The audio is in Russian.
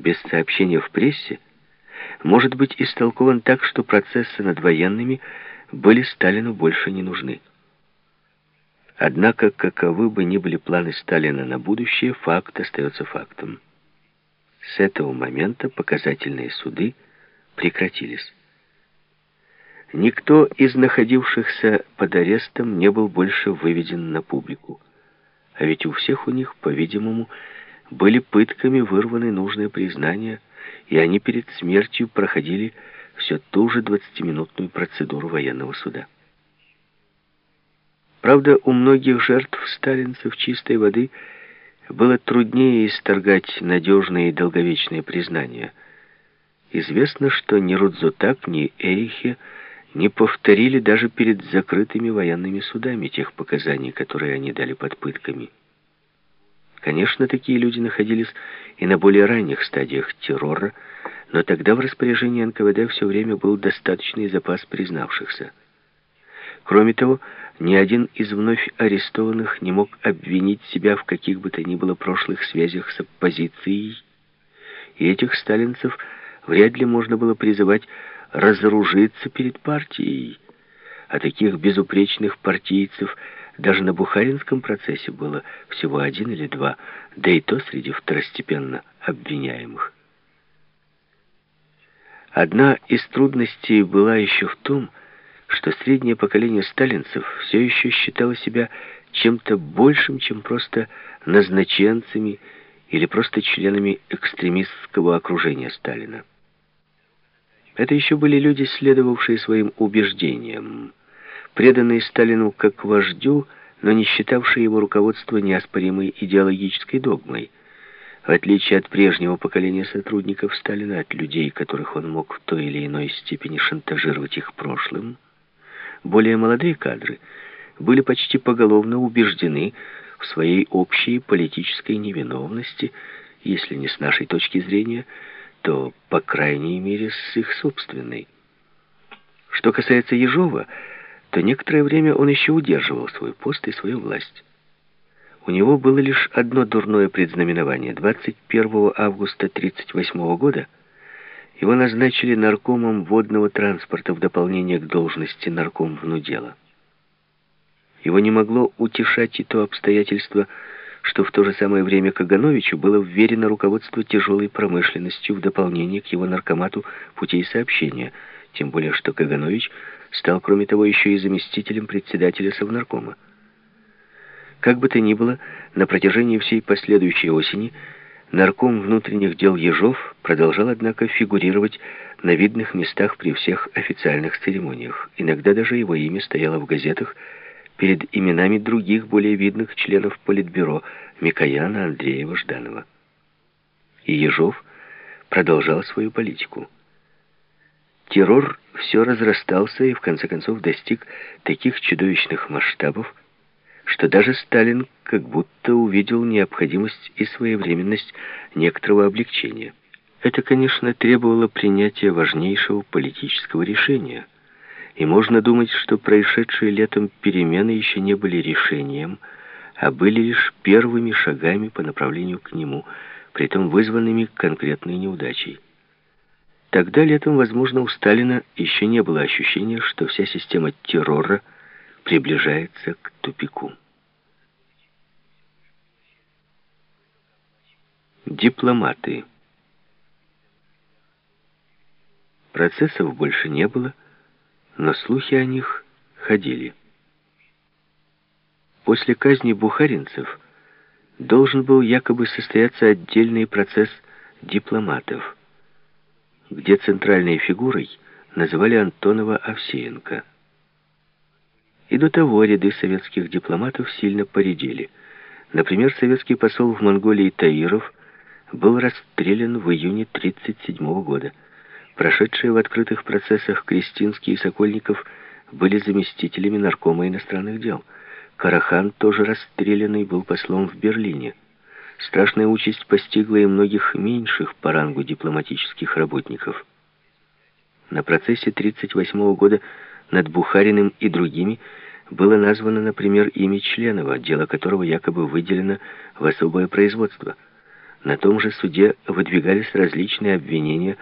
без сообщения в прессе, может быть истолкован так, что процессы над военными были Сталину больше не нужны. Однако, каковы бы ни были планы Сталина на будущее, факт остается фактом. С этого момента показательные суды прекратились. Никто из находившихся под арестом не был больше выведен на публику. А ведь у всех у них, по-видимому, были пытками вырваны нужные признания, и они перед смертью проходили все ту же 20-минутную процедуру военного суда. Правда, у многих жертв сталинцев чистой воды было труднее исторгать надежные и долговечные признания. Известно, что ни Рудзутак, ни Эйхе не повторили даже перед закрытыми военными судами тех показаний, которые они дали под пытками. Конечно, такие люди находились и на более ранних стадиях террора, но тогда в распоряжении НКВД все время был достаточный запас признавшихся. Кроме того, ни один из вновь арестованных не мог обвинить себя в каких бы то ни было прошлых связях с оппозицией, и этих сталинцев вряд ли можно было призывать разоружиться перед партией, а таких безупречных партийцев – даже на Бухаринском процессе было всего один или два, да и то среди второстепенно обвиняемых. Одна из трудностей была еще в том, что среднее поколение сталинцев все еще считало себя чем-то большим, чем просто назначенцами или просто членами экстремистского окружения Сталина. Это еще были люди, следовавшие своим убеждениям, преданный Сталину как вождю, но не считавший его руководство неоспоримой идеологической догмой. В отличие от прежнего поколения сотрудников Сталина, от людей, которых он мог в той или иной степени шантажировать их прошлым, более молодые кадры были почти поголовно убеждены в своей общей политической невиновности, если не с нашей точки зрения, то, по крайней мере, с их собственной. Что касается Ежова, то некоторое время он еще удерживал свой пост и свою власть. У него было лишь одно дурное предзнаменование. 21 августа 1938 года его назначили наркомом водного транспорта в дополнение к должности нарком внудела. Его не могло утешать и то обстоятельство, что в то же самое время Кагановичу было вверено руководство тяжелой промышленностью в дополнение к его наркомату путей сообщения, тем более что Каганович – стал, кроме того, еще и заместителем председателя Совнаркома. Как бы то ни было, на протяжении всей последующей осени нарком внутренних дел Ежов продолжал, однако, фигурировать на видных местах при всех официальных церемониях. Иногда даже его имя стояло в газетах перед именами других более видных членов Политбюро Микояна, Андреева, Жданова. И Ежов продолжал свою политику. Террор все разрастался и в конце концов достиг таких чудовищных масштабов, что даже Сталин как будто увидел необходимость и своевременность некоторого облегчения. Это, конечно, требовало принятия важнейшего политического решения, и можно думать, что происшедшие летом перемены еще не были решением, а были лишь первыми шагами по направлению к нему, притом вызванными конкретной неудачей. Тогда летом, возможно, у Сталина еще не было ощущения, что вся система террора приближается к тупику. Дипломаты. Процессов больше не было, но слухи о них ходили. После казни бухаринцев должен был якобы состояться отдельный процесс дипломатов – где центральной фигурой называли Антонова Овсеенко. И до того ряды советских дипломатов сильно поредели. Например, советский посол в Монголии Таиров был расстрелян в июне 1937 года. Прошедшие в открытых процессах Кристинский и Сокольников были заместителями наркома иностранных дел. Карахан, тоже расстрелянный, был послом в Берлине. Страшная участь постигла и многих меньших по рангу дипломатических работников. На процессе 1938 года над Бухариным и другими было названо, например, имя Членова, дело которого якобы выделено в особое производство. На том же суде выдвигались различные обвинения